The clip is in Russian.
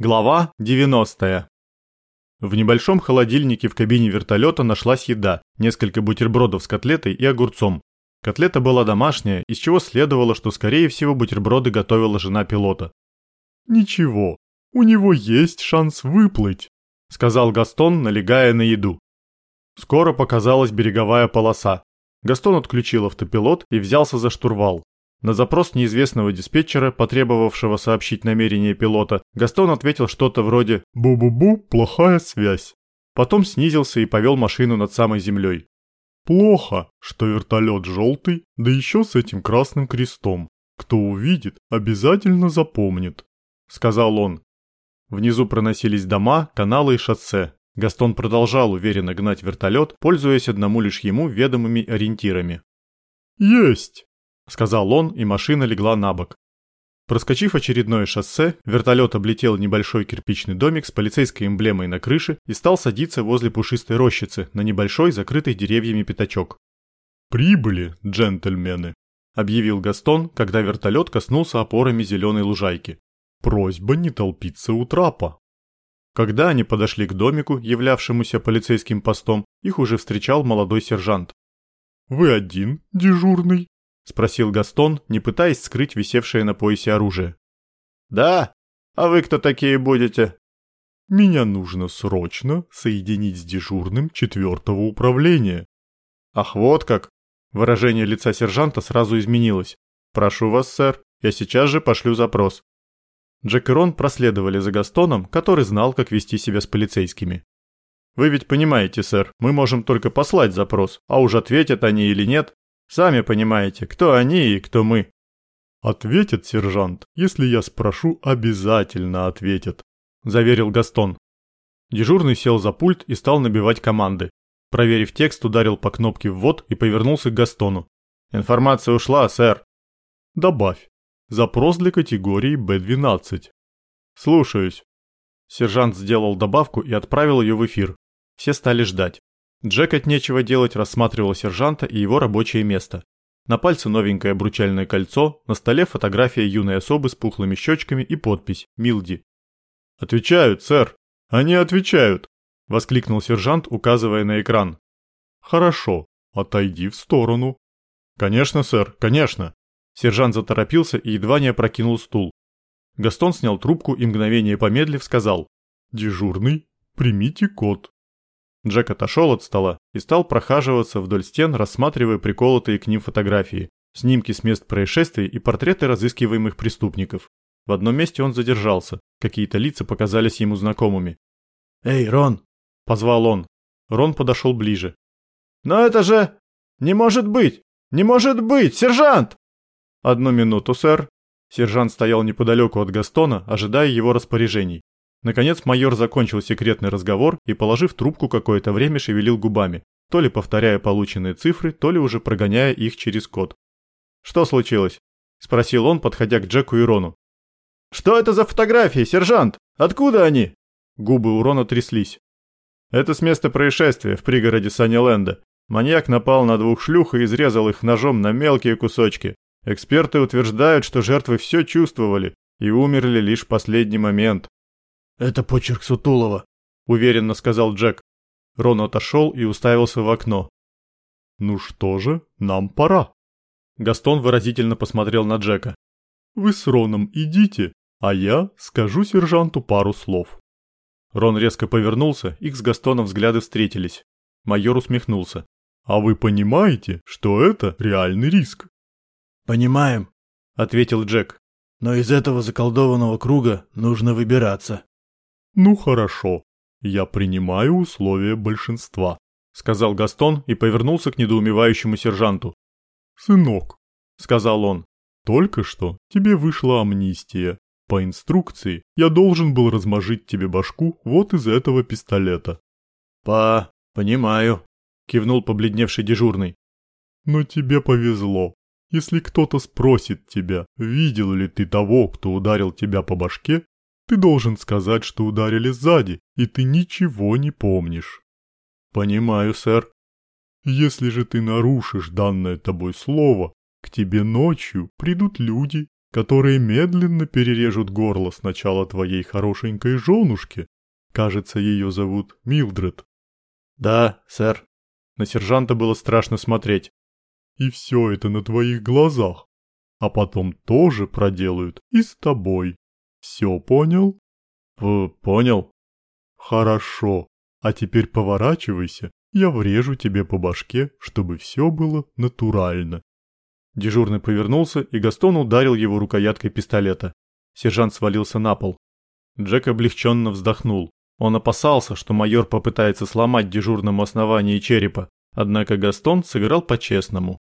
Глава 90. В небольшом холодильнике в кабине вертолета нашлась еда, несколько бутербродов с котлетой и огурцом. Котлета была домашняя, из чего следовало, что скорее всего бутерброды готовила жена пилота. «Ничего, у него есть шанс выплыть», – сказал Гастон, налегая на еду. Скоро показалась береговая полоса. Гастон отключил автопилот и взялся за штурвал. На запрос неизвестного диспетчера, потребовавшего сообщить намерение пилота, Гастон ответил что-то вроде «Бу-бу-бу, плохая связь». Потом снизился и повел машину над самой землей. «Плохо, что вертолет желтый, да еще с этим красным крестом. Кто увидит, обязательно запомнит», — сказал он. Внизу проносились дома, каналы и шоссе. Гастон продолжал уверенно гнать вертолет, пользуясь одному лишь ему ведомыми ориентирами. «Есть!» Сказал он, и машина легла на бок. Проскочив очередное шоссе, вертолет облетел небольшой кирпичный домик с полицейской эмблемой на крыше и стал садиться возле пушистой рощицы на небольшой закрытый деревьями пятачок. «Прибыли, джентльмены», — объявил Гастон, когда вертолет коснулся опорами зеленой лужайки. «Просьба не толпиться у трапа». Когда они подошли к домику, являвшемуся полицейским постом, их уже встречал молодой сержант. «Вы один, дежурный?» Спросил Гастон, не пытаясь скрыть висевшее на поясе оружие. Да? А вы кто такие будете? Меня нужно срочно соединить с дежурным четвертого управления. Ах, вот как. Выражение лица сержанта сразу изменилось. Прошу вас, сэр, я сейчас же пошлю запрос. Джек и Рон проследовали за Gastoном, который знал, как вести себя с полицейскими. Вы ведь понимаете, сэр, мы можем только послать запрос, а уж ответят они или нет, Сами понимаете, кто они и кто мы. Ответят, сержант. Если я спрошу, обязательно ответят, заверил Гастон. Дежурный сел за пульт и стал набивать команды. Проверив текст, ударил по кнопке «Ввод» и повернулся к Гастону. «Информация ушла, сэр». «Добавь. Запрос для категории Б-12». «Слушаюсь». Сержант сделал добавку и отправил ее в эфир. Все стали ждать. Джек от нечего делать рассматривал сержанта и его рабочее место. На пальце новенькое обручальное кольцо, на столе фотография юной особы с пухлыми щечками и подпись «Милди». «Отвечают, сэр! Они отвечают!» – воскликнул сержант, указывая на экран. «Хорошо, отойди в сторону». «Конечно, сэр, конечно!» Сержант заторопился и едва не опрокинул стул. Гастон снял трубку и мгновение помедлив сказал «Дежурный, примите код». Джек отошел от стола и стал прохаживаться вдоль стен, рассматривая приколотые к ним фотографии, снимки с мест происшествий и портреты разыскиваемых преступников. В одном месте он задержался, какие-то лица показались ему знакомыми. «Эй, Рон!» – позвал он. Рон подошел ближе. «Но это же... не может быть! Не может быть! Сержант!» «Одну минуту, сэр». Сержант стоял неподалеку от Гастона, ожидая его распоряжений. Наконец майор закончил секретный разговор и, положив трубку, какое-то время шевелил губами, то ли повторяя полученные цифры, то ли уже прогоняя их через код. «Что случилось?» – спросил он, подходя к Джеку и Рону. «Что это за фотографии, сержант? Откуда они?» Губы у Рона тряслись. «Это с места происшествия в пригороде Санниленда. Маньяк напал на двух шлюх и изрезал их ножом на мелкие кусочки. Эксперты утверждают, что жертвы все чувствовали и умерли лишь в последний момент. «Это почерк Сутулова», — уверенно сказал Джек. Рон отошел и уставился в окно. «Ну что же, нам пора». Гастон выразительно посмотрел на Джека. «Вы с Роном идите, а я скажу сержанту пару слов». Рон резко повернулся, их с Гастоном взгляды встретились. Майор усмехнулся. «А вы понимаете, что это реальный риск?» «Понимаем», — ответил Джек. «Но из этого заколдованного круга нужно выбираться». «Ну хорошо, я принимаю условия большинства», — сказал Гастон и повернулся к недоумевающему сержанту. «Сынок», — сказал он, — «только что тебе вышла амнистия. По инструкции я должен был размажить тебе башку вот из этого пистолета». «По... понимаю», — кивнул побледневший дежурный. «Но тебе повезло. Если кто-то спросит тебя, видел ли ты того, кто ударил тебя по башке, ты должен сказать, что ударили сзади, и ты ничего не помнишь. Понимаю, сэр. Если же ты нарушишь данное тобой слово, к тебе ночью придут люди которые медленно перережут горло сначала твоей хорошенькой женушке. Кажется, ее зовут Милдред. Да, сэр. На сержанта было страшно смотреть. И все это на твоих глазах. А потом тоже проделают и с тобой. Все понял? П понял. Хорошо. А теперь поворачивайся, я врежу тебе по башке, чтобы все было натурально. Дежурный повернулся, и Гастон ударил его рукояткой пистолета. Сержант свалился на пол. Джек облегченно вздохнул. Он опасался, что майор попытается сломать дежурному основание черепа, однако Гастон сыграл по-честному.